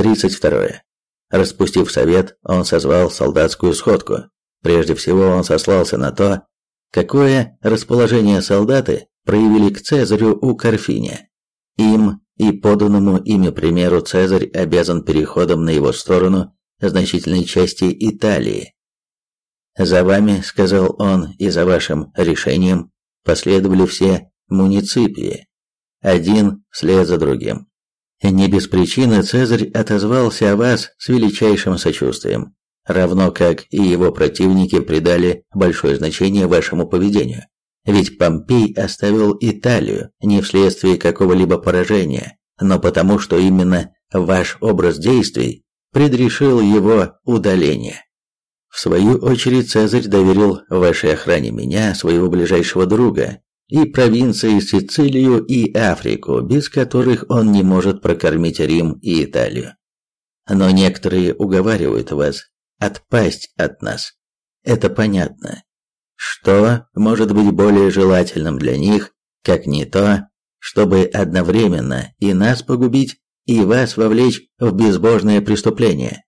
32. Распустив совет, он созвал солдатскую сходку. Прежде всего он сослался на то, какое расположение солдаты проявили к Цезарю у Карфиния. Им и поданному ими примеру Цезарь обязан переходом на его сторону значительной части Италии. «За вами, — сказал он, — и за вашим решением последовали все муниципии, один вслед за другим. Не без причины Цезарь отозвался о вас с величайшим сочувствием, равно как и его противники придали большое значение вашему поведению. Ведь Помпей оставил Италию не вследствие какого-либо поражения, но потому, что именно ваш образ действий предрешил его удаление. В свою очередь Цезарь доверил вашей охране меня, своего ближайшего друга, и провинции Сицилию и Африку, без которых он не может прокормить Рим и Италию. Но некоторые уговаривают вас отпасть от нас. Это понятно. Что может быть более желательным для них, как не то, чтобы одновременно и нас погубить, и вас вовлечь в безбожное преступление?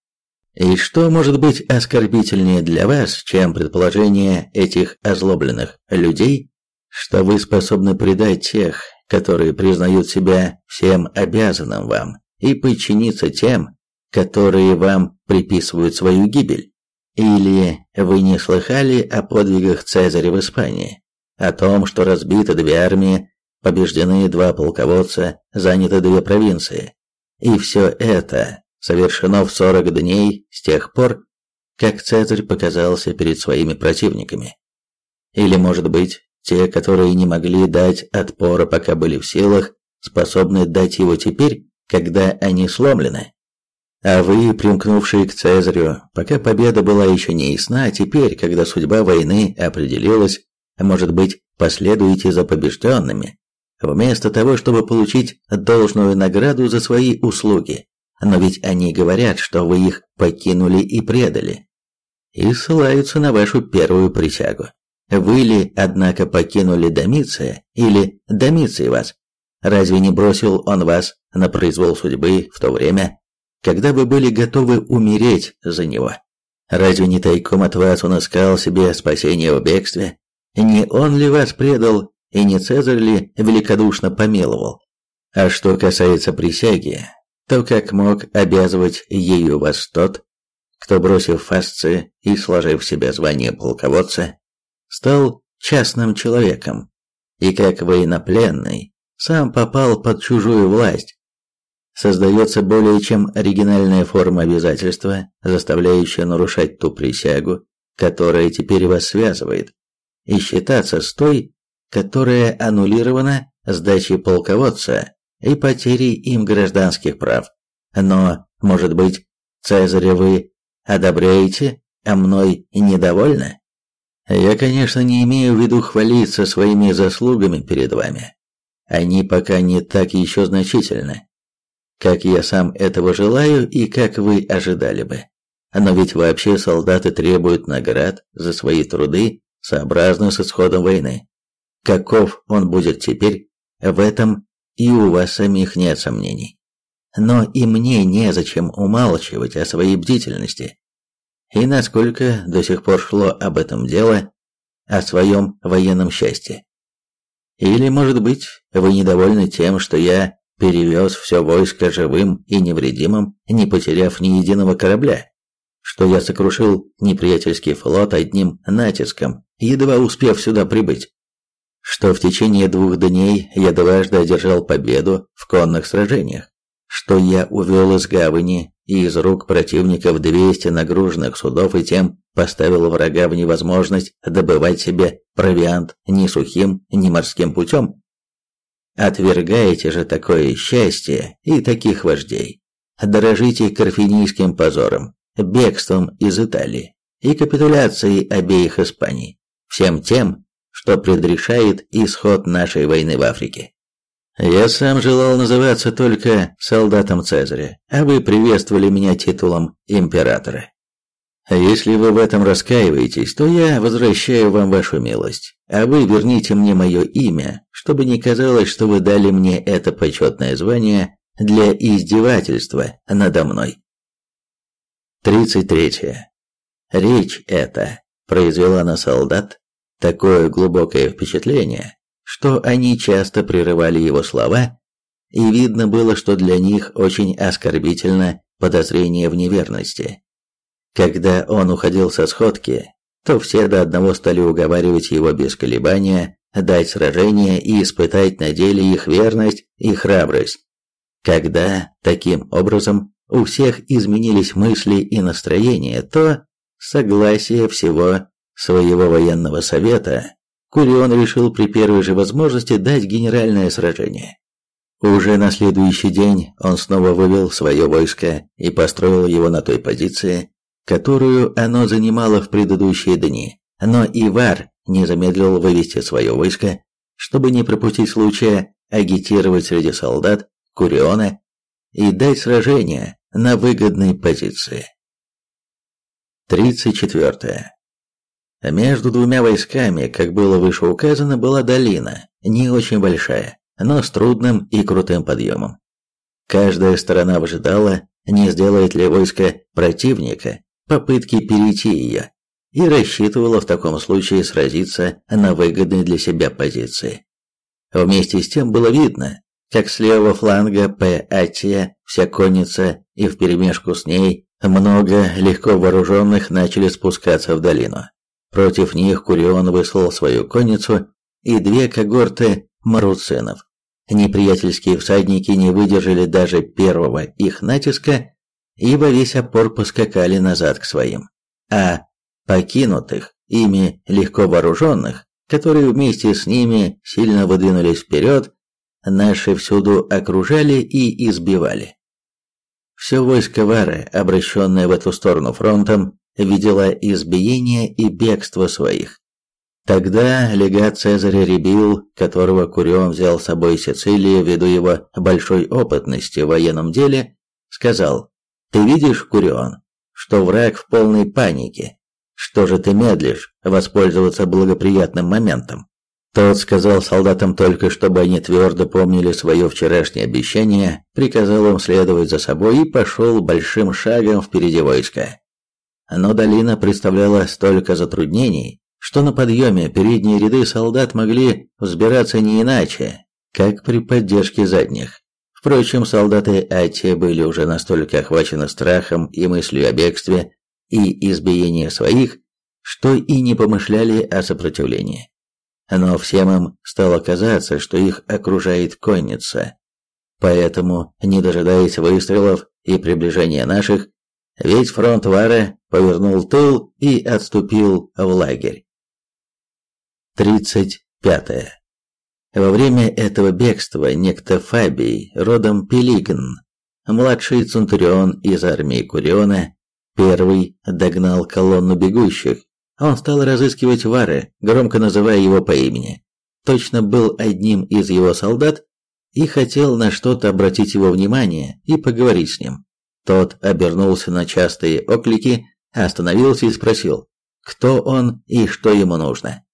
И что может быть оскорбительнее для вас, чем предположение этих озлобленных людей, что вы способны предать тех, которые признают себя всем обязанным вам, и подчиниться тем, которые вам приписывают свою гибель? Или вы не слыхали о подвигах Цезаря в Испании? О том, что разбиты две армии, побеждены два полководца, заняты две провинции. И все это совершено в 40 дней с тех пор, как Цезарь показался перед своими противниками. Или, может быть, те, которые не могли дать отпора, пока были в силах, способны дать его теперь, когда они сломлены? А вы, примкнувшие к Цезарю, пока победа была еще не ясна, а теперь, когда судьба войны определилась, может быть, последуете за побежденными, вместо того, чтобы получить должную награду за свои услуги. Но ведь они говорят, что вы их покинули и предали, и ссылаются на вашу первую присягу. Вы ли, однако, покинули Домиция, или Домиций вас? Разве не бросил он вас на произвол судьбы в то время, когда вы были готовы умереть за него? Разве не тайком от вас он искал себе спасение в бегстве? Не он ли вас предал, и не Цезарь ли великодушно помиловал? А что касается присяги, то как мог обязывать ею вас тот, кто, бросив фасцы и сложив в себя звание полководца, стал частным человеком, и как военнопленный сам попал под чужую власть, создается более чем оригинальная форма обязательства, заставляющая нарушать ту присягу, которая теперь вас связывает, и считаться с той, которая аннулирована сдачей полководца и потерей им гражданских прав. Но, может быть, Цезаря вы одобряете, а мной недовольны? Я, конечно, не имею в виду хвалиться своими заслугами перед вами. Они пока не так еще значительны как я сам этого желаю и как вы ожидали бы. Но ведь вообще солдаты требуют наград за свои труды, сообразно с исходом войны. Каков он будет теперь, в этом и у вас самих нет сомнений. Но и мне незачем умалчивать о своей бдительности. И насколько до сих пор шло об этом дело, о своем военном счастье. Или, может быть, вы недовольны тем, что я перевез все войско живым и невредимым, не потеряв ни единого корабля, что я сокрушил неприятельский флот одним натиском, едва успев сюда прибыть, что в течение двух дней я дважды одержал победу в конных сражениях, что я увел из гавани и из рук противников 200 нагруженных судов и тем поставил врага в невозможность добывать себе провиант ни сухим, ни морским путем, Отвергаете же такое счастье и таких вождей. Дорожите карфинийским позором, бегством из Италии и капитуляцией обеих Испаний, всем тем, что предрешает исход нашей войны в Африке. Я сам желал называться только солдатом Цезаря, а вы приветствовали меня титулом императора. Если вы в этом раскаиваетесь, то я возвращаю вам вашу милость, а вы верните мне мое имя, чтобы не казалось, что вы дали мне это почетное звание для издевательства надо мной. 33. Речь эта произвела на солдат такое глубокое впечатление, что они часто прерывали его слова, и видно было, что для них очень оскорбительно подозрение в неверности. Когда он уходил со сходки, то все до одного стали уговаривать его без колебания дать сражение и испытать на деле их верность и храбрость. Когда, таким образом, у всех изменились мысли и настроения, то согласие всего своего военного совета Курион решил при первой же возможности дать генеральное сражение. Уже на следующий день он снова вывел свое войско и построил его на той позиции, которую оно занимало в предыдущие дни. Но Ивар не замедлил вывести свое войско, чтобы не пропустить случая агитировать среди солдат Куриона и дать сражение на выгодной позиции. 34. Между двумя войсками, как было выше указано, была долина, не очень большая, но с трудным и крутым подъемом. Каждая сторона выжидала, не сделает ли войско противника попытки перейти ее, и рассчитывала в таком случае сразиться на выгодной для себя позиции. Вместе с тем было видно, как с левого фланга П. Атия, вся конница и вперемешку с ней много легко вооруженных начали спускаться в долину. Против них Курион выслал свою конницу и две когорты маруцинов. Неприятельские всадники не выдержали даже первого их натиска и во весь опор поскакали назад к своим. А покинутых, ими легко вооруженных, которые вместе с ними сильно выдвинулись вперед, наши всюду окружали и избивали. Все войско Вары, обращенное в эту сторону фронтом, видело избиение и бегство своих. Тогда легат Цезаря Ребил, которого Курион взял с собой Сицилии ввиду его большой опытности в военном деле, сказал, «Ты видишь, Курион, что враг в полной панике. Что же ты медлишь воспользоваться благоприятным моментом?» Тот сказал солдатам только, чтобы они твердо помнили свое вчерашнее обещание, приказал им следовать за собой и пошел большим шагом впереди войска. Но долина представляла столько затруднений, что на подъеме передние ряды солдат могли взбираться не иначе, как при поддержке задних. Впрочем, солдаты Ати были уже настолько охвачены страхом и мыслью о бегстве и избиении своих, что и не помышляли о сопротивлении. Но всем им стало казаться, что их окружает конница. Поэтому, не дожидаясь выстрелов и приближения наших, весь фронт Вара повернул тыл и отступил в лагерь. 35. Во время этого бегства некто Фабий, родом Пелигн, младший центурион из армии Куриона, первый догнал колонну бегущих. Он стал разыскивать Вары, громко называя его по имени. Точно был одним из его солдат и хотел на что-то обратить его внимание и поговорить с ним. Тот обернулся на частые оклики, остановился и спросил, кто он и что ему нужно.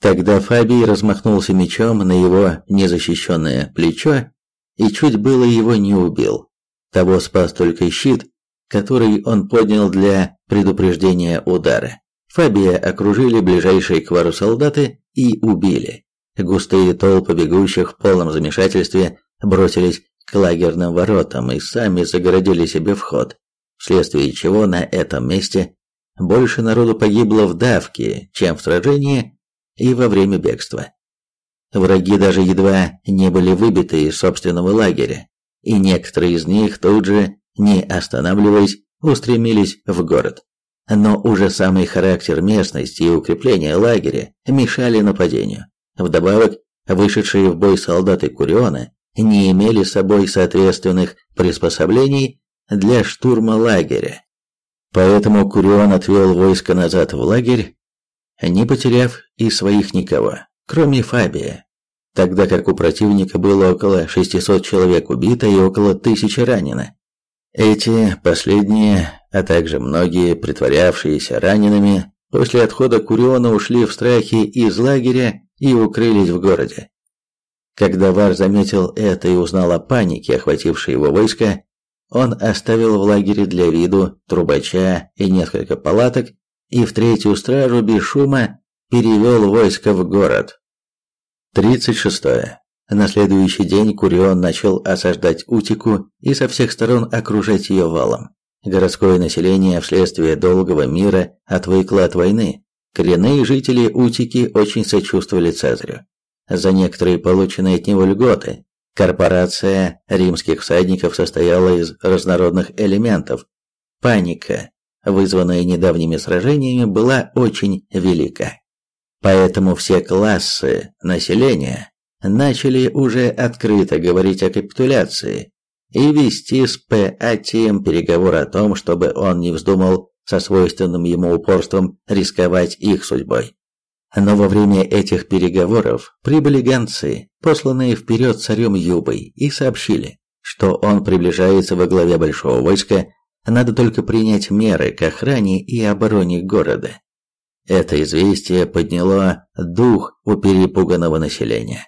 Тогда Фабий размахнулся мечом на его незащищенное плечо и чуть было его не убил. Того спас только щит, который он поднял для предупреждения удара. Фабия окружили ближайшие к вару солдаты и убили. Густые толпы бегущих в полном замешательстве бросились к лагерным воротам и сами загородили себе вход, вследствие чего на этом месте больше народу погибло в давке, чем в сражении, и во время бегства. Враги даже едва не были выбиты из собственного лагеря, и некоторые из них тут же, не останавливаясь, устремились в город. Но уже самый характер местности и укрепление лагеря мешали нападению. Вдобавок, вышедшие в бой солдаты Куриона не имели с собой соответственных приспособлений для штурма лагеря. Поэтому Курион отвел войско назад в лагерь не потеряв и своих никого, кроме Фабия, тогда как у противника было около 600 человек убито и около тысячи ранено. Эти последние, а также многие притворявшиеся ранеными, после отхода Куриона ушли в страхе из лагеря и укрылись в городе. Когда Вар заметил это и узнал о панике, охватившей его войско, он оставил в лагере для виду трубача и несколько палаток и в третью стражу без шума перевел войско в город. 36. На следующий день Курион начал осаждать Утику и со всех сторон окружать ее валом. Городское население вследствие долгого мира отвыкло от войны. Коренные жители Утики очень сочувствовали Цезарю. За некоторые полученные от него льготы корпорация римских всадников состояла из разнородных элементов. Паника, вызванная недавними сражениями, была очень велика. Поэтому все классы населения начали уже открыто говорить о капитуляции и вести с Патием переговор о том, чтобы он не вздумал со свойственным ему упорством рисковать их судьбой. Но во время этих переговоров прибыли гонцы, посланные вперед царем Юбой, и сообщили, что он приближается во главе большого войска, надо только принять меры к охране и обороне города. Это известие подняло дух у перепуганного населения.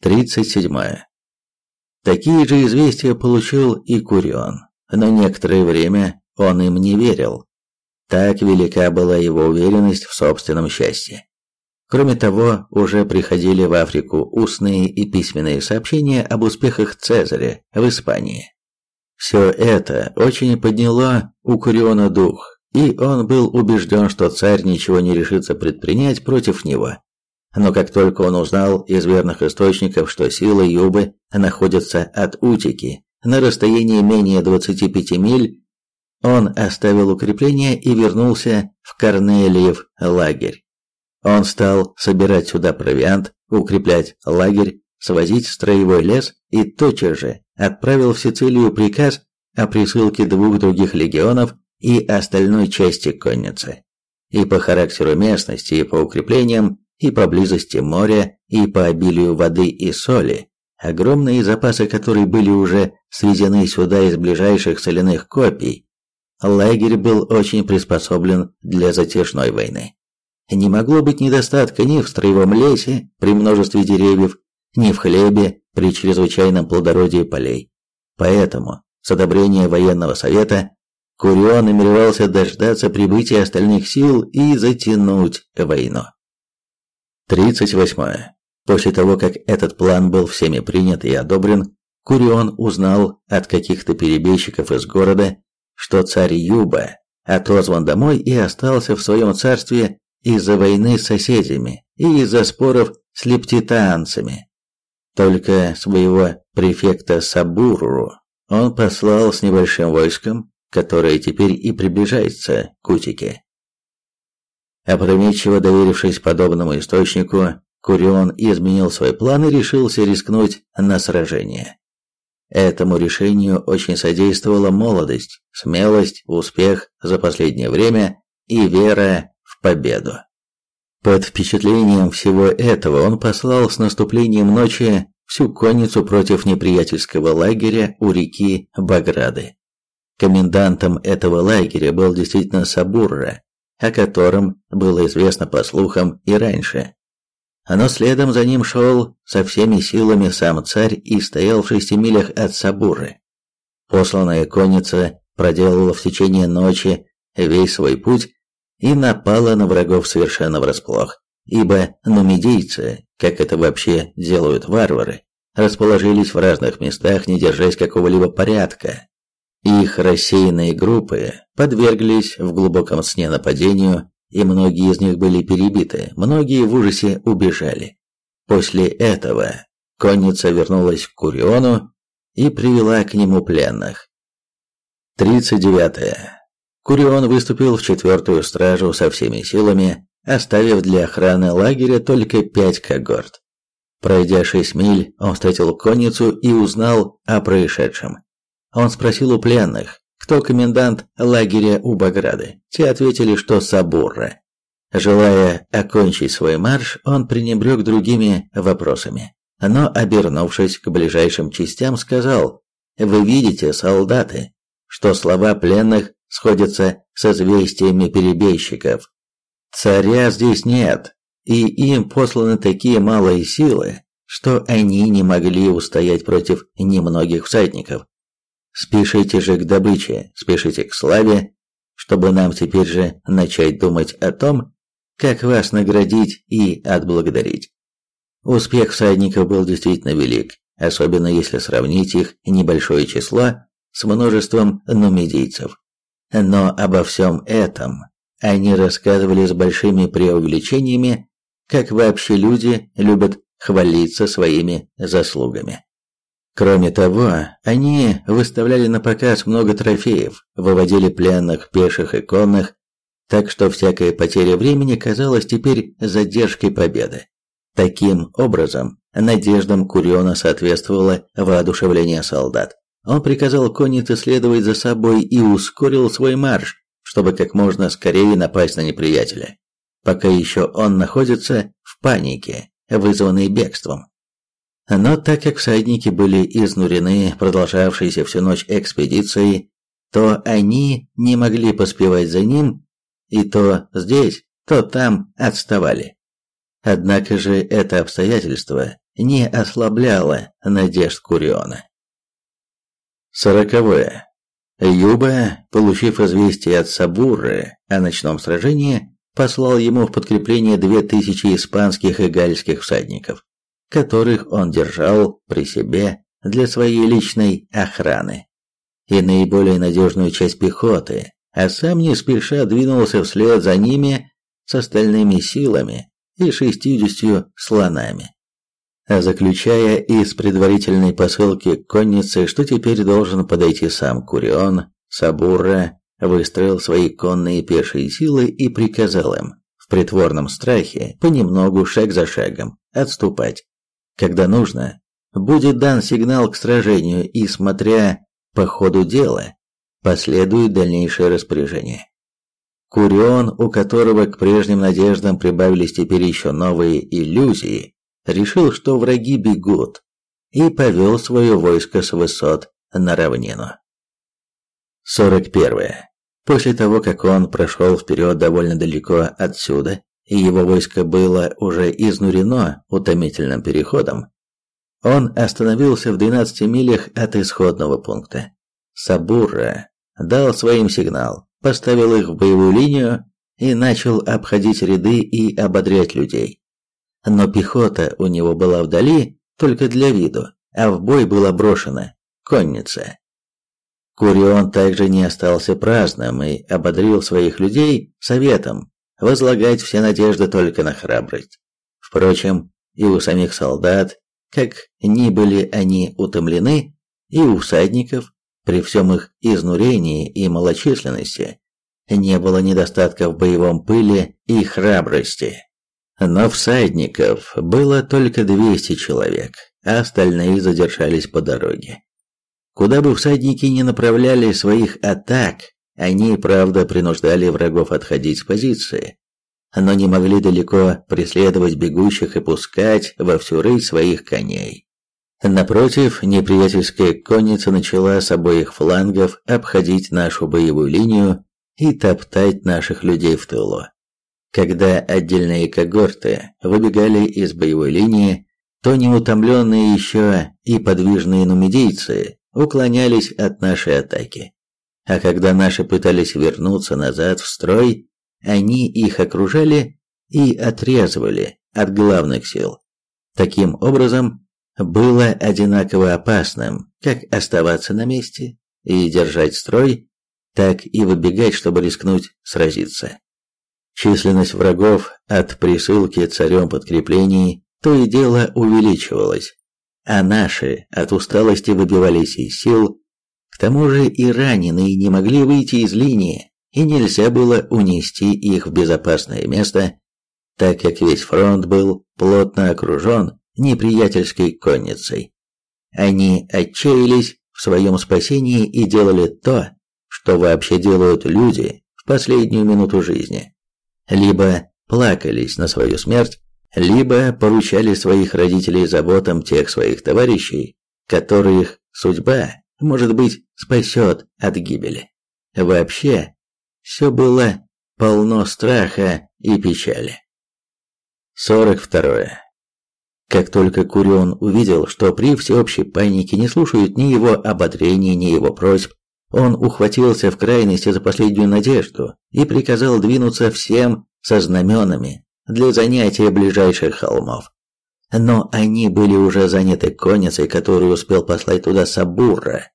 37. Такие же известия получил и Курион, но некоторое время он им не верил. Так велика была его уверенность в собственном счастье. Кроме того, уже приходили в Африку устные и письменные сообщения об успехах Цезаря в Испании. Все это очень подняло у Куриона дух, и он был убежден, что царь ничего не решится предпринять против него. Но как только он узнал из верных источников, что силы Юбы находятся от Утики на расстоянии менее 25 миль, он оставил укрепление и вернулся в Корнелиев лагерь. Он стал собирать сюда провиант, укреплять лагерь, свозить строевой лес и тотчас же отправил в Сицилию приказ о присылке двух других легионов и остальной части конницы. И по характеру местности, и по укреплениям и по близости моря, и по обилию воды и соли, огромные запасы которой были уже свезены сюда из ближайших соляных копий, лагерь был очень приспособлен для затяжной войны. Не могло быть недостатка ни в строевом лесе при множестве деревьев, ни в хлебе при чрезвычайном плодородии полей. Поэтому, с одобрения военного совета, Курион намеревался дождаться прибытия остальных сил и затянуть войну. 38. После того, как этот план был всеми принят и одобрен, Курион узнал от каких-то перебежчиков из города, что царь Юба отозван домой и остался в своем царстве из-за войны с соседями и из-за споров с лептитанцами. Только своего префекта Сабуру он послал с небольшим войском, которое теперь и приближается к Утике. Опрометчиво доверившись подобному источнику, Курион изменил свой план и решился рискнуть на сражение. Этому решению очень содействовала молодость, смелость, успех за последнее время и вера в победу. Под впечатлением всего этого он послал с наступлением ночи всю конницу против неприятельского лагеря у реки Баграды. Комендантом этого лагеря был действительно Сабурра, о котором было известно по слухам и раньше. Но следом за ним шел со всеми силами сам царь и стоял в шести милях от Сабуры. Посланная конница проделала в течение ночи весь свой путь и напала на врагов совершенно врасплох, ибо нумидийцы, как это вообще делают варвары, расположились в разных местах, не держась какого-либо порядка, их рассеянные группы подверглись в глубоком сне нападению, и многие из них были перебиты, многие в ужасе убежали. После этого конница вернулась к Куриону и привела к нему пленных. 39. -е. Курион выступил в четвертую стражу со всеми силами, оставив для охраны лагеря только пять когорт. Пройдя шесть миль, он встретил конницу и узнал о происшедшем. Он спросил у пленных, кто комендант лагеря у Баграды. Те ответили, что Сабурра. Желая окончить свой марш, он пренебрег другими вопросами. Но, обернувшись к ближайшим частям, сказал, «Вы видите, солдаты, что слова пленных сходятся с известиями перебежчиков. Царя здесь нет, и им посланы такие малые силы, что они не могли устоять против немногих всадников. Спешите же к добыче, спешите к славе, чтобы нам теперь же начать думать о том, как вас наградить и отблагодарить. Успех всадников был действительно велик, особенно если сравнить их небольшое число с множеством нумидийцев. Но обо всем этом они рассказывали с большими преувеличениями, как вообще люди любят хвалиться своими заслугами. Кроме того, они выставляли на показ много трофеев, выводили пленных, пеших и конных, так что всякая потеря времени казалась теперь задержкой победы. Таким образом, надеждам Куриона соответствовало воодушевление солдат. Он приказал коннице следовать за собой и ускорил свой марш, чтобы как можно скорее напасть на неприятеля, пока еще он находится в панике, вызванной бегством. Но так как всадники были изнурены продолжавшейся всю ночь экспедицией, то они не могли поспевать за ним, и то здесь, то там отставали. Однако же это обстоятельство не ослабляло надежд Куриона. Сороковое. Юба, получив известие от Сабуры о ночном сражении, послал ему в подкрепление две тысячи испанских и гальских всадников, которых он держал при себе для своей личной охраны, и наиболее надежную часть пехоты, а сам не спеша двинулся вслед за ними с остальными силами, и шестьюдесятью слонами. А заключая из предварительной посылки конницы, что теперь должен подойти сам Курион, Сабурра выстроил свои конные пешие силы и приказал им, в притворном страхе, понемногу, шаг за шагом, отступать. Когда нужно, будет дан сигнал к сражению, и, смотря по ходу дела, последует дальнейшее распоряжение. Курион, у которого к прежним надеждам прибавились теперь еще новые иллюзии, решил, что враги бегут, и повел свое войско с высот на равнину. 41. После того, как он прошел вперед довольно далеко отсюда, и его войско было уже изнурено утомительным переходом, он остановился в 12 милях от исходного пункта. Сабура дал своим сигнал, поставил их в боевую линию и начал обходить ряды и ободрять людей. Но пехота у него была вдали только для виду, а в бой была брошена конница. Курион также не остался праздным и ободрил своих людей советом возлагать все надежды только на храбрость. Впрочем, и у самих солдат, как ни были они утомлены, и у всадников при всем их изнурении и малочисленности не было недостатка в боевом пыле и храбрости. Но всадников было только 200 человек, а остальные задержались по дороге. Куда бы всадники ни направляли своих атак, они, правда, принуждали врагов отходить с позиции, но не могли далеко преследовать бегущих и пускать во всю рыть своих коней. Напротив, неприятельская конница начала с обоих флангов обходить нашу боевую линию и топтать наших людей в тылу. Когда отдельные когорты выбегали из боевой линии, то неутомленные еще и подвижные нумидийцы уклонялись от нашей атаки. А когда наши пытались вернуться назад в строй, они их окружали и отрезывали от главных сил. Таким образом, было одинаково опасным, как оставаться на месте и держать строй, так и выбегать, чтобы рискнуть сразиться. Численность врагов от присылки царем подкреплений то и дело увеличивалась, а наши от усталости выбивались из сил, к тому же и раненые не могли выйти из линии, и нельзя было унести их в безопасное место, так как весь фронт был плотно окружен неприятельской конницей. Они отчаялись в своем спасении и делали то, что вообще делают люди в последнюю минуту жизни. Либо плакались на свою смерть, либо поручали своих родителей заботам тех своих товарищей, которых судьба, может быть, спасет от гибели. Вообще, все было полно страха и печали. 42. Как только Курион увидел, что при всеобщей панике не слушают ни его ободрений, ни его просьб, он ухватился в крайности за последнюю надежду и приказал двинуться всем со знаменами для занятия ближайших холмов. Но они были уже заняты конницей, которую успел послать туда Сабура.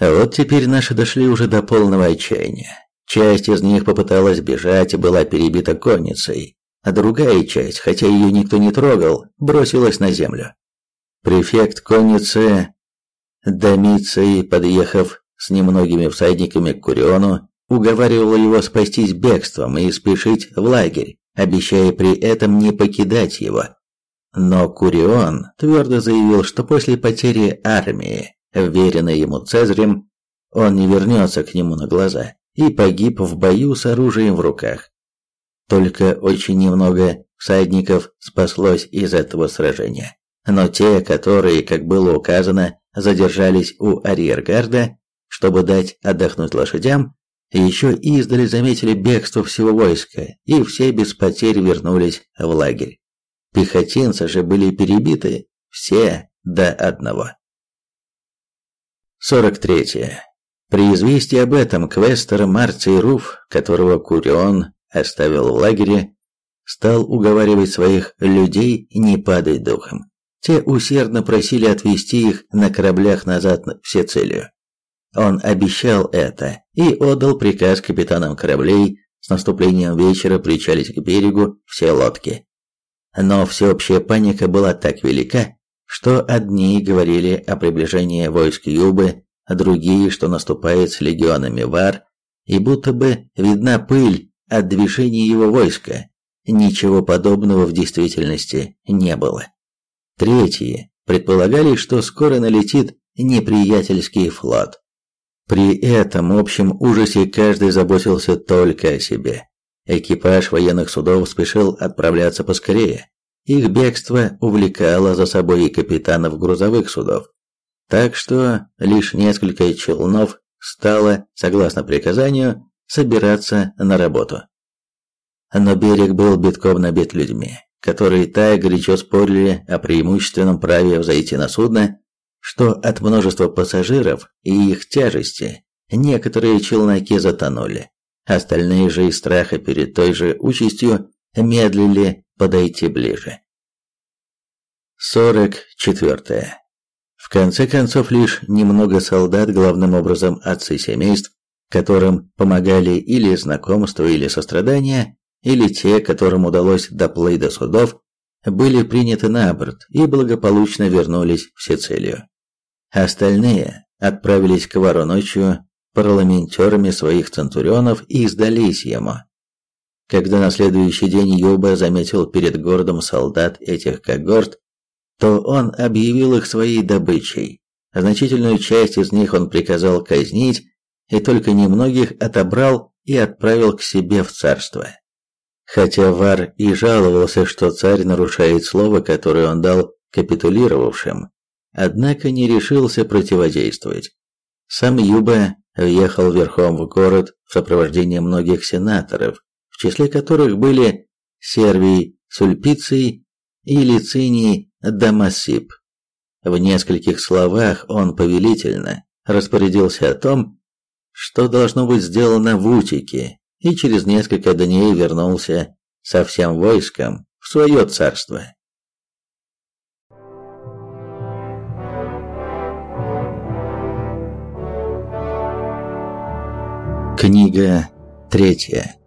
А вот теперь наши дошли уже до полного отчаяния. Часть из них попыталась бежать и была перебита конницей, а другая часть, хотя ее никто не трогал, бросилась на землю. Префект конницы Домицей, подъехав с немногими всадниками к Куриону, уговаривал его спастись бегством и спешить в лагерь, обещая при этом не покидать его. Но Курион твердо заявил, что после потери армии, вверенной ему Цезарем, он не вернется к нему на глаза и погиб в бою с оружием в руках. Только очень немного всадников спаслось из этого сражения. Но те, которые, как было указано, задержались у арьергарда, чтобы дать отдохнуть лошадям, еще издали заметили бегство всего войска, и все без потерь вернулись в лагерь. Пехотинцы же были перебиты все до одного. 43. При известии об этом квестер Марций Руф, которого Курион оставил в лагере, стал уговаривать своих людей не падать духом. Те усердно просили отвезти их на кораблях назад в Сицилию. Он обещал это и отдал приказ капитанам кораблей с наступлением вечера причалить к берегу все лодки. Но всеобщая паника была так велика, что одни говорили о приближении войск Юбы, а другие, что наступает с легионами Вар, и будто бы видна пыль от движения его войска. Ничего подобного в действительности не было. Третьи предполагали, что скоро налетит неприятельский флот. При этом общем ужасе каждый заботился только о себе. Экипаж военных судов спешил отправляться поскорее. Их бегство увлекало за собой и капитанов грузовых судов. Так что лишь несколько челнов стало, согласно приказанию, собираться на работу. Но берег был битком набит людьми, которые так горячо спорили о преимущественном праве взойти на судно, что от множества пассажиров и их тяжести некоторые челноки затонули. Остальные же из страха перед той же участью медлили подойти ближе. 44. В конце концов, лишь немного солдат, главным образом отцы семейств, которым помогали или знакомство, или сострадание, или те, которым удалось доплыть до судов, были приняты на борт и благополучно вернулись в Сицилию. Остальные отправились к Вару ночью парламентерами своих центурионов и сдались ему. Когда на следующий день Юба заметил перед городом солдат этих когорт, то он объявил их своей добычей. Значительную часть из них он приказал казнить, и только немногих отобрал и отправил к себе в царство. Хотя Вар и жаловался, что царь нарушает слово, которое он дал капитулировавшим, однако не решился противодействовать. Сам Юба въехал верхом в город в сопровождении многих сенаторов, в числе которых были Сервий Сульпиций и Лициний Дамасип. В нескольких словах он повелительно распорядился о том, что должно быть сделано в Утике, и через несколько дней вернулся со всем войском в свое царство. Книга третья.